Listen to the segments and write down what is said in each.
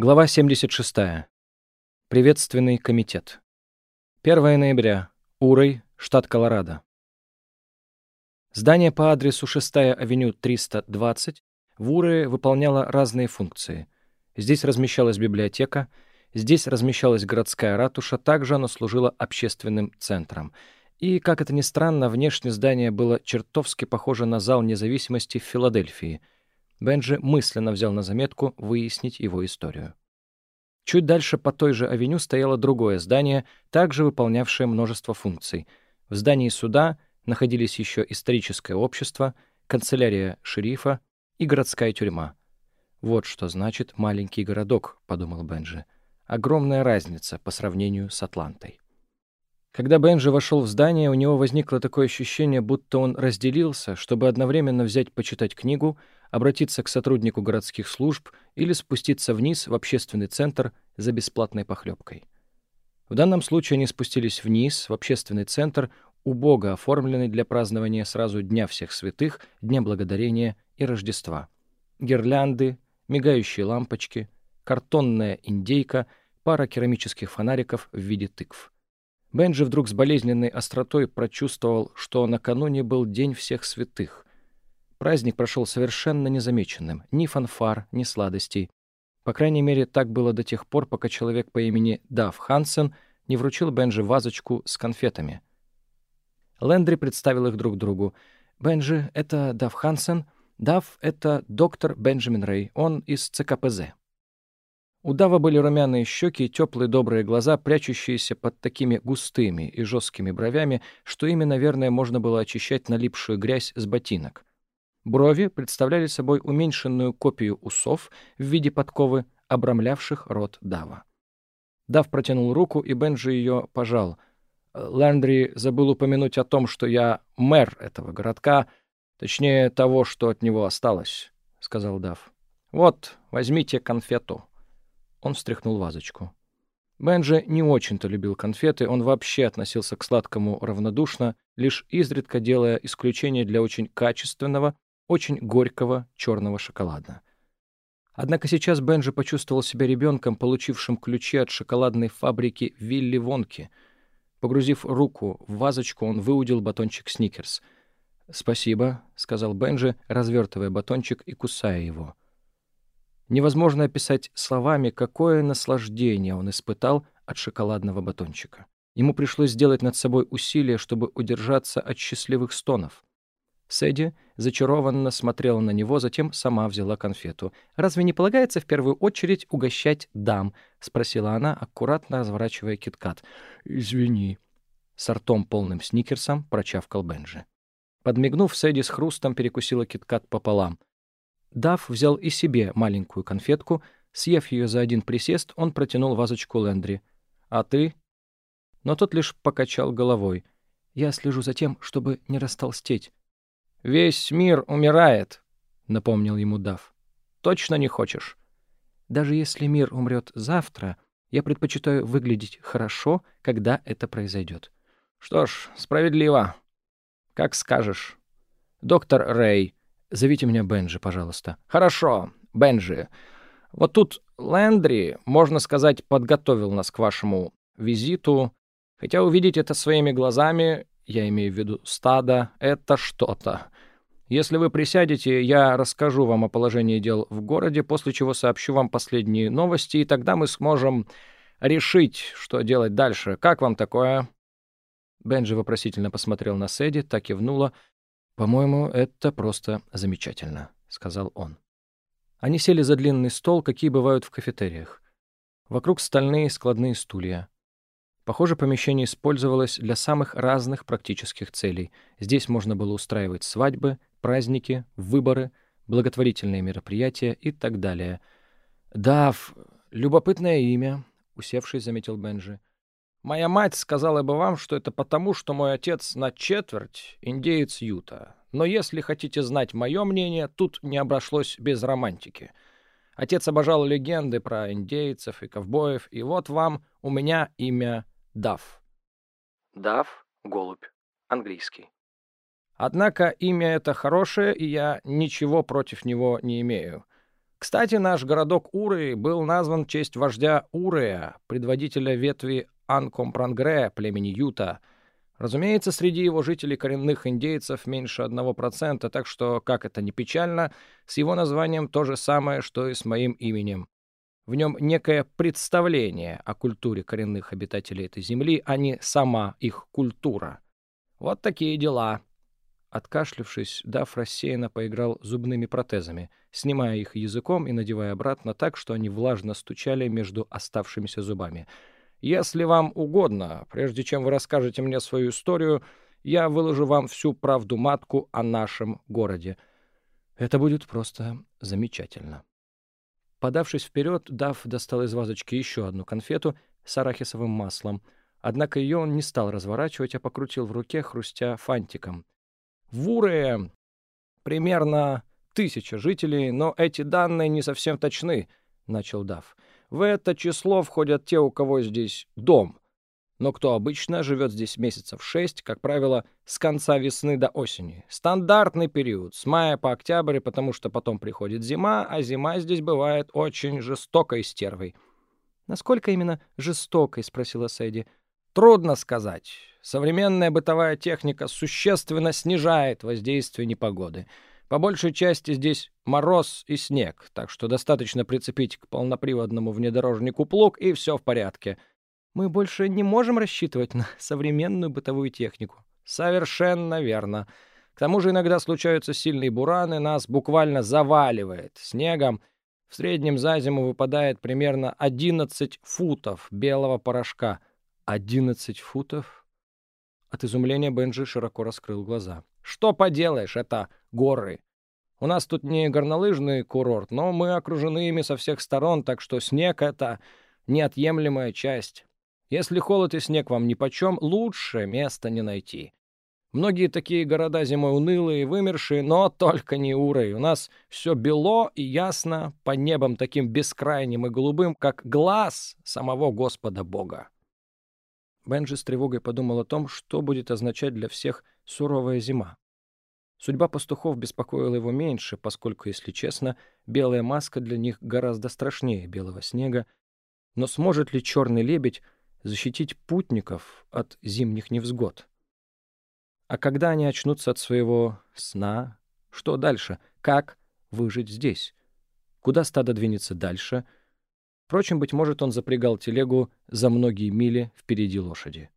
Глава 76. Приветственный комитет. 1 ноября. Урой, штат Колорадо. Здание по адресу 6-я авеню 320 в Урое выполняло разные функции. Здесь размещалась библиотека, здесь размещалась городская ратуша, также оно служило общественным центром. И, как это ни странно, внешне здание было чертовски похоже на зал независимости в Филадельфии — Бенджи мысленно взял на заметку выяснить его историю. Чуть дальше по той же авеню стояло другое здание, также выполнявшее множество функций. В здании суда находились еще историческое общество, канцелярия шерифа и городская тюрьма. «Вот что значит маленький городок», — подумал Бенджи. «Огромная разница по сравнению с Атлантой». Когда Бенджи вошел в здание, у него возникло такое ощущение, будто он разделился, чтобы одновременно взять почитать книгу — обратиться к сотруднику городских служб или спуститься вниз в общественный центр за бесплатной похлебкой. В данном случае они спустились вниз в общественный центр, убого оформленный для празднования сразу Дня всех святых, Дня Благодарения и Рождества. Гирлянды, мигающие лампочки, картонная индейка, пара керамических фонариков в виде тыкв. Бенджи вдруг с болезненной остротой прочувствовал, что накануне был День всех святых, Праздник прошел совершенно незамеченным. Ни фанфар, ни сладостей. По крайней мере, так было до тех пор, пока человек по имени Дав Хансен не вручил Бенджи вазочку с конфетами. Лендри представил их друг другу. «Бенджи — это Дав Хансен. Дав — это доктор Бенджамин Рэй. Он из ЦКПЗ». У Дава были румяные щеки и теплые добрые глаза, прячущиеся под такими густыми и жесткими бровями, что ими, наверное, можно было очищать налипшую грязь с ботинок. Брови представляли собой уменьшенную копию усов в виде подковы, обрамлявших рот Дава. Дав протянул руку, и Бенджи ее пожал. Лэндри забыл упомянуть о том, что я мэр этого городка, точнее, того, что от него осталось, — сказал Дав. «Вот, возьмите конфету». Он встряхнул вазочку. Бенджи не очень-то любил конфеты, он вообще относился к сладкому равнодушно, лишь изредка делая исключение для очень качественного очень горького черного шоколада. Однако сейчас Бенджи почувствовал себя ребенком, получившим ключи от шоколадной фабрики Вилли Вонки. Погрузив руку в вазочку, он выудил батончик Сникерс. «Спасибо», — сказал Бенджи, развертывая батончик и кусая его. Невозможно описать словами, какое наслаждение он испытал от шоколадного батончика. Ему пришлось сделать над собой усилие, чтобы удержаться от счастливых стонов. Сэдди зачарованно смотрела на него, затем сама взяла конфету. «Разве не полагается в первую очередь угощать дам?» — спросила она, аккуратно разворачивая киткат. «Извини». С ртом полным сникерсом прочавкал Бенджи. Подмигнув, Сэдди с хрустом перекусила киткат пополам. Дав взял и себе маленькую конфетку. Съев ее за один присест, он протянул вазочку Лендри. «А ты?» Но тот лишь покачал головой. «Я слежу за тем, чтобы не растолстеть». «Весь мир умирает», — напомнил ему Дав. «Точно не хочешь?» «Даже если мир умрет завтра, я предпочитаю выглядеть хорошо, когда это произойдет». «Что ж, справедливо. Как скажешь. Доктор Рэй, зовите меня Бенджи, пожалуйста». «Хорошо, Бенджи. Вот тут Лэндри, можно сказать, подготовил нас к вашему визиту. Хотя увидеть это своими глазами я имею в виду стадо, это что-то. Если вы присядете, я расскажу вам о положении дел в городе, после чего сообщу вам последние новости, и тогда мы сможем решить, что делать дальше. Как вам такое?» Бенджи вопросительно посмотрел на Сэдди, так кивнула. «По-моему, это просто замечательно», — сказал он. Они сели за длинный стол, какие бывают в кафетериях. Вокруг стальные складные стулья. Похоже, помещение использовалось для самых разных практических целей. Здесь можно было устраивать свадьбы, праздники, выборы, благотворительные мероприятия и так далее. «Дав, любопытное имя», — усевший заметил Бенджи. «Моя мать сказала бы вам, что это потому, что мой отец на четверть индеец Юта. Но если хотите знать мое мнение, тут не обошлось без романтики». Отец обожал легенды про индейцев и ковбоев, и вот вам у меня имя Дав. Дав — голубь. Английский. Однако имя это хорошее, и я ничего против него не имею. Кстати, наш городок Уры был назван в честь вождя Урея, предводителя ветви Анкомпрангре племени Юта. Разумеется, среди его жителей коренных индейцев меньше одного процента, так что, как это ни печально, с его названием то же самое, что и с моим именем. В нем некое представление о культуре коренных обитателей этой земли, а не сама их культура. Вот такие дела. Откашлившись, Даф рассеянно поиграл зубными протезами, снимая их языком и надевая обратно так, что они влажно стучали между оставшимися зубами. «Если вам угодно, прежде чем вы расскажете мне свою историю, я выложу вам всю правду матку о нашем городе. Это будет просто замечательно». Подавшись вперед, Даф достал из вазочки еще одну конфету с арахисовым маслом. Однако ее он не стал разворачивать, а покрутил в руке, хрустя фантиком — в Уре примерно тысяча жителей, но эти данные не совсем точны, — начал Дав. В это число входят те, у кого здесь дом. Но кто обычно живет здесь месяцев шесть, как правило, с конца весны до осени. Стандартный период, с мая по октябрь, потому что потом приходит зима, а зима здесь бывает очень жестокой стервой. «Насколько именно жестокой?» — спросила Сэдди. Трудно сказать. Современная бытовая техника существенно снижает воздействие непогоды. По большей части здесь мороз и снег, так что достаточно прицепить к полноприводному внедорожнику плуг, и все в порядке. Мы больше не можем рассчитывать на современную бытовую технику. Совершенно верно. К тому же иногда случаются сильные бураны, нас буквально заваливает снегом. В среднем за зиму выпадает примерно 11 футов белого порошка — «Одиннадцать футов?» От изумления Бенджи широко раскрыл глаза. «Что поделаешь, это горы. У нас тут не горнолыжный курорт, но мы окружены ими со всех сторон, так что снег — это неотъемлемая часть. Если холод и снег вам нипочем, лучше места не найти. Многие такие города зимой унылые и вымершие, но только не Урой. У нас все бело и ясно, по небам таким бескрайним и голубым, как глаз самого Господа Бога. Бенджи с тревогой подумал о том, что будет означать для всех суровая зима. Судьба пастухов беспокоила его меньше, поскольку, если честно, белая маска для них гораздо страшнее белого снега. Но сможет ли черный лебедь защитить путников от зимних невзгод? А когда они очнутся от своего сна, что дальше? Как выжить здесь? Куда стадо двинется дальше — Впрочем, быть может, он запрягал телегу за многие мили впереди лошади.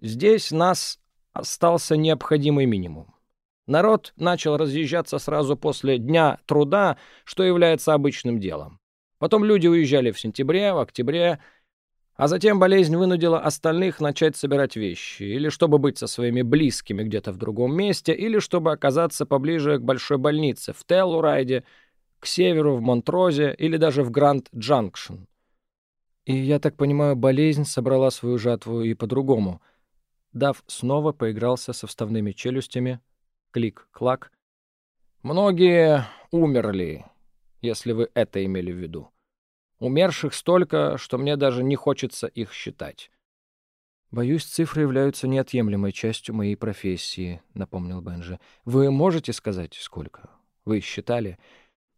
Здесь нас остался необходимый минимум. Народ начал разъезжаться сразу после Дня труда, что является обычным делом. Потом люди уезжали в сентябре, в октябре, а затем болезнь вынудила остальных начать собирать вещи, или чтобы быть со своими близкими где-то в другом месте, или чтобы оказаться поближе к большой больнице в Теллурайде, к северу, в Монтрозе или даже в Гранд-Джанкшн. И, я так понимаю, болезнь собрала свою жатву и по-другому. Дав снова поигрался со вставными челюстями. Клик-клак. Многие умерли, если вы это имели в виду. Умерших столько, что мне даже не хочется их считать. «Боюсь, цифры являются неотъемлемой частью моей профессии», — напомнил Бенджи. «Вы можете сказать, сколько? Вы считали?»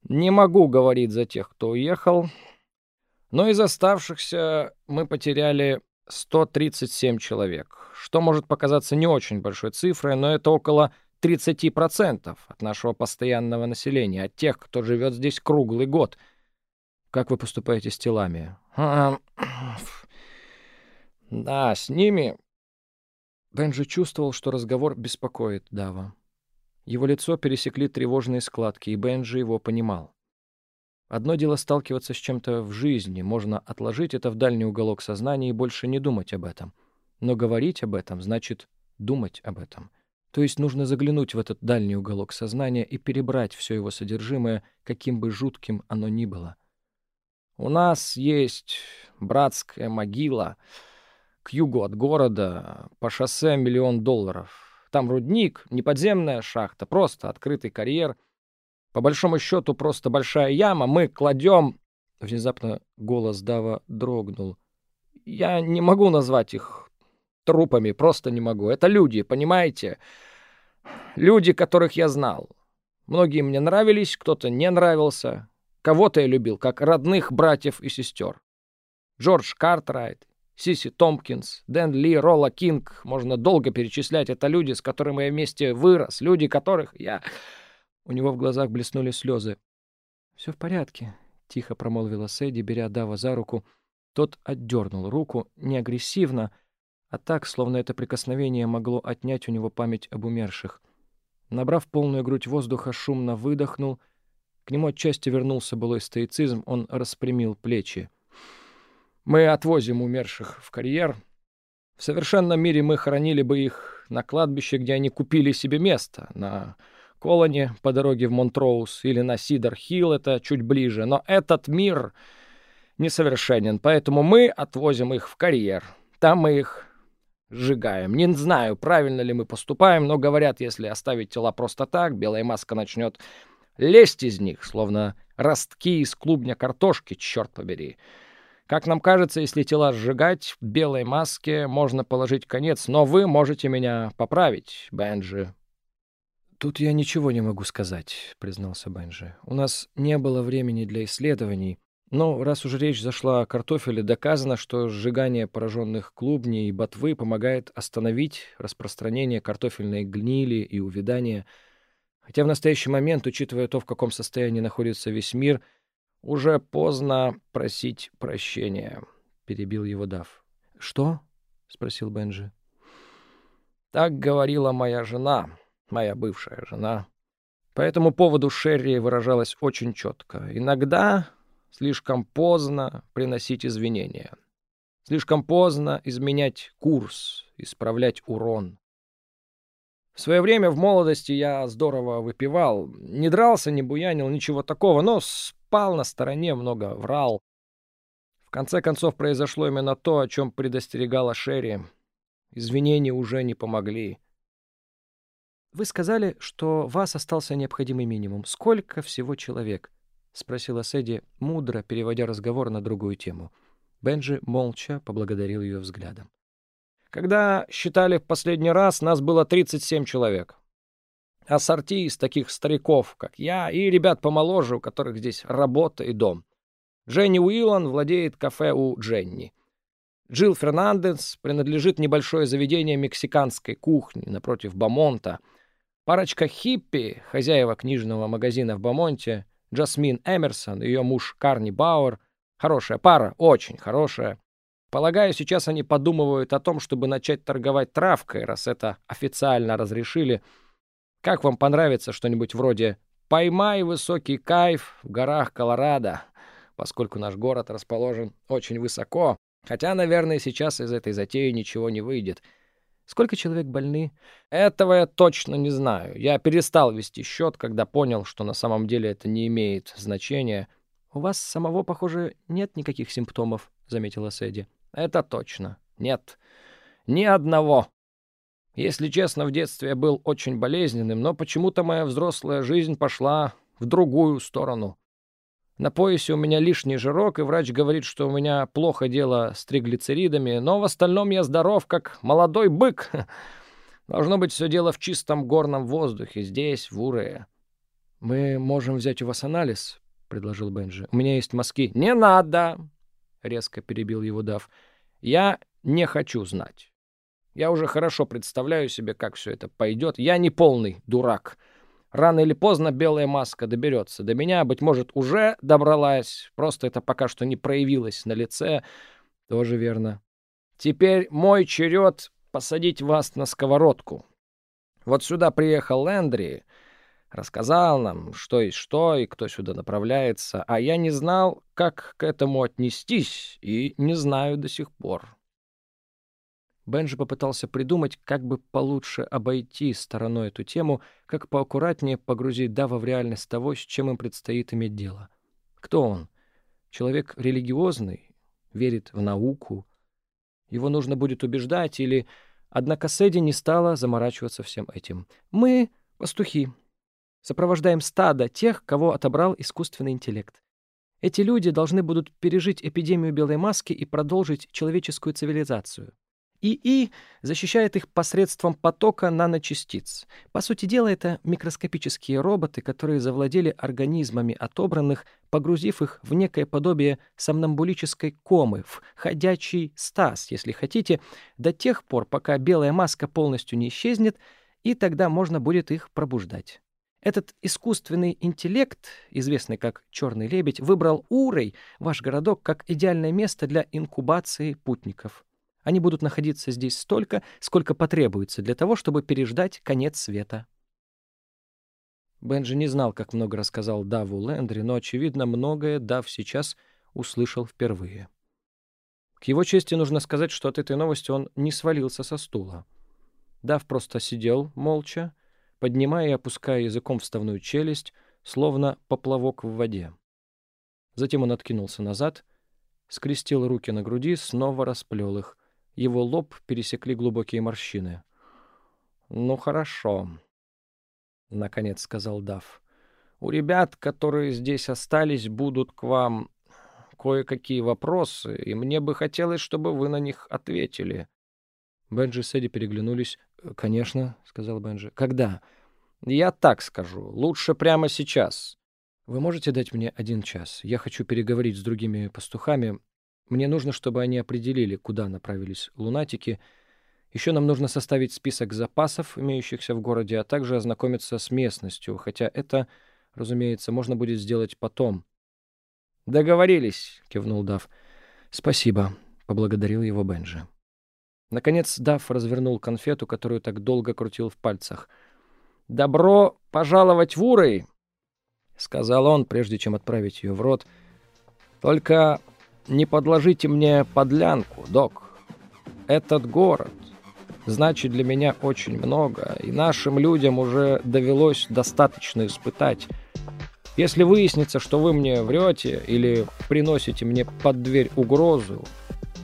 Не могу говорить за тех, кто уехал, но из оставшихся мы потеряли 137 человек, что может показаться не очень большой цифрой, но это около 30% от нашего постоянного населения, от тех, кто живет здесь круглый год. Как вы поступаете с телами? Да, с ними... Бенджи чувствовал, что разговор беспокоит Дава. Его лицо пересекли тревожные складки, и Бенджи его понимал. Одно дело сталкиваться с чем-то в жизни, можно отложить это в дальний уголок сознания и больше не думать об этом. Но говорить об этом значит думать об этом. То есть нужно заглянуть в этот дальний уголок сознания и перебрать все его содержимое, каким бы жутким оно ни было. У нас есть братская могила к югу от города по шоссе миллион долларов. Там рудник, не подземная шахта, просто открытый карьер. По большому счету, просто большая яма. Мы кладем... Внезапно голос Дава дрогнул. Я не могу назвать их трупами, просто не могу. Это люди, понимаете? Люди, которых я знал. Многие мне нравились, кто-то не нравился. Кого-то я любил, как родных братьев и сестер. Джордж Картрайт, Сиси Томпкинс, Дэн Ли, Ролла Кинг. Можно долго перечислять. Это люди, с которыми я вместе вырос. Люди, которых я... У него в глазах блеснули слезы. «Все в порядке», — тихо промолвила Сэдди, беря Дава за руку. Тот отдернул руку, не агрессивно, а так, словно это прикосновение могло отнять у него память об умерших. Набрав полную грудь воздуха, шумно выдохнул. К нему отчасти вернулся былой стоицизм, он распрямил плечи. «Мы отвозим умерших в карьер. В совершенном мире мы хоронили бы их на кладбище, где они купили себе место, на Колоне по дороге в Монтроуз или на Сидор-Хилл, это чуть ближе. Но этот мир несовершенен, поэтому мы отвозим их в карьер. Там мы их сжигаем. Не знаю, правильно ли мы поступаем, но говорят, если оставить тела просто так, белая маска начнет лезть из них, словно ростки из клубня картошки, черт побери. Как нам кажется, если тела сжигать, белой маске можно положить конец, но вы можете меня поправить, Бенджи. «Тут я ничего не могу сказать», — признался Бенджи. «У нас не было времени для исследований, но раз уже речь зашла о картофеле, доказано, что сжигание пораженных клубней и ботвы помогает остановить распространение картофельной гнили и увядания. Хотя в настоящий момент, учитывая то, в каком состоянии находится весь мир, уже поздно просить прощения», — перебил его Дав. «Что?» — спросил Бенджи. «Так говорила моя жена», моя бывшая жена. По этому поводу Шерри выражалась очень четко. Иногда слишком поздно приносить извинения. Слишком поздно изменять курс, исправлять урон. В свое время в молодости я здорово выпивал. Не дрался, не буянил, ничего такого, но спал на стороне, много врал. В конце концов произошло именно то, о чем предостерегала Шерри. Извинения уже не помогли. «Вы сказали, что вас остался необходимый минимум. Сколько всего человек?» — спросила Сэдди, мудро переводя разговор на другую тему. Бенджи молча поблагодарил ее взглядом. «Когда считали в последний раз, нас было 37 человек. Ассорти из таких стариков, как я, и ребят помоложе, у которых здесь работа и дом. Дженни Уиллан владеет кафе у Дженни. Джилл Фернандес принадлежит небольшое заведение мексиканской кухни напротив Бамонта — Парочка хиппи, хозяева книжного магазина в Бамонте, Джасмин Эмерсон, ее муж Карни Бауэр. Хорошая пара, очень хорошая. Полагаю, сейчас они подумывают о том, чтобы начать торговать травкой, раз это официально разрешили. Как вам понравится что-нибудь вроде «Поймай высокий кайф в горах Колорадо», поскольку наш город расположен очень высоко, хотя, наверное, сейчас из этой затеи ничего не выйдет — Сколько человек больны? Этого я точно не знаю. Я перестал вести счет, когда понял, что на самом деле это не имеет значения. У вас самого, похоже, нет никаких симптомов, заметила Сэдди. Это точно. Нет. Ни одного. Если честно, в детстве я был очень болезненным, но почему-то моя взрослая жизнь пошла в другую сторону. На поясе у меня лишний жирок, и врач говорит, что у меня плохо дело с триглицеридами, но в остальном я здоров, как молодой бык. Должно быть все дело в чистом горном воздухе, здесь, в Урее. «Мы можем взять у вас анализ», — предложил Бенджи. «У меня есть мазки». «Не надо!» — резко перебил его Дав. «Я не хочу знать. Я уже хорошо представляю себе, как все это пойдет. Я не полный дурак». Рано или поздно белая маска доберется до меня, быть может, уже добралась, просто это пока что не проявилось на лице. Тоже верно. Теперь мой черед посадить вас на сковородку. Вот сюда приехал Лэндри, рассказал нам, что и что, и кто сюда направляется, а я не знал, как к этому отнестись, и не знаю до сих пор. Бенджи попытался придумать, как бы получше обойти стороной эту тему, как поаккуратнее погрузить Дава в реальность того, с чем им предстоит иметь дело. Кто он? Человек религиозный? Верит в науку? Его нужно будет убеждать или... Однако Сэдди не стала заморачиваться всем этим. «Мы — пастухи. Сопровождаем стадо тех, кого отобрал искусственный интеллект. Эти люди должны будут пережить эпидемию белой маски и продолжить человеческую цивилизацию. ИИ защищает их посредством потока наночастиц. По сути дела, это микроскопические роботы, которые завладели организмами отобранных, погрузив их в некое подобие сомнамбулической комы, в ходячий стаз, если хотите, до тех пор, пока белая маска полностью не исчезнет, и тогда можно будет их пробуждать. Этот искусственный интеллект, известный как «Черный лебедь», выбрал Урой, ваш городок, как идеальное место для инкубации путников. Они будут находиться здесь столько, сколько потребуется для того, чтобы переждать конец света. Бенджи не знал, как много рассказал Даву Лэндри, но, очевидно, многое Дав сейчас услышал впервые. К его чести нужно сказать, что от этой новости он не свалился со стула. Дав просто сидел молча, поднимая и опуская языком вставную челюсть, словно поплавок в воде. Затем он откинулся назад, скрестил руки на груди, снова расплел их — его лоб пересекли глубокие морщины. «Ну, хорошо», — наконец сказал Дав. «У ребят, которые здесь остались, будут к вам кое-какие вопросы, и мне бы хотелось, чтобы вы на них ответили». Бенджи и Сэдди переглянулись. «Конечно», — сказал Бенджи. «Когда?» «Я так скажу. Лучше прямо сейчас». «Вы можете дать мне один час? Я хочу переговорить с другими пастухами. Мне нужно, чтобы они определили, куда направились лунатики. Еще нам нужно составить список запасов, имеющихся в городе, а также ознакомиться с местностью, хотя это, разумеется, можно будет сделать потом. «Договорились», — кивнул Дав. «Спасибо», — поблагодарил его Бенджи. Наконец Дав развернул конфету, которую так долго крутил в пальцах. «Добро пожаловать в Урой!» — сказал он, прежде чем отправить ее в рот. «Только не подложите мне подлянку, док. Этот город значит для меня очень много, и нашим людям уже довелось достаточно испытать. Если выяснится, что вы мне врете или приносите мне под дверь угрозу,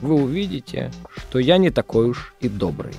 вы увидите, что я не такой уж и добрый.